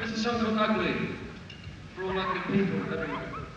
This is something ugly. For all ugly people everywhere.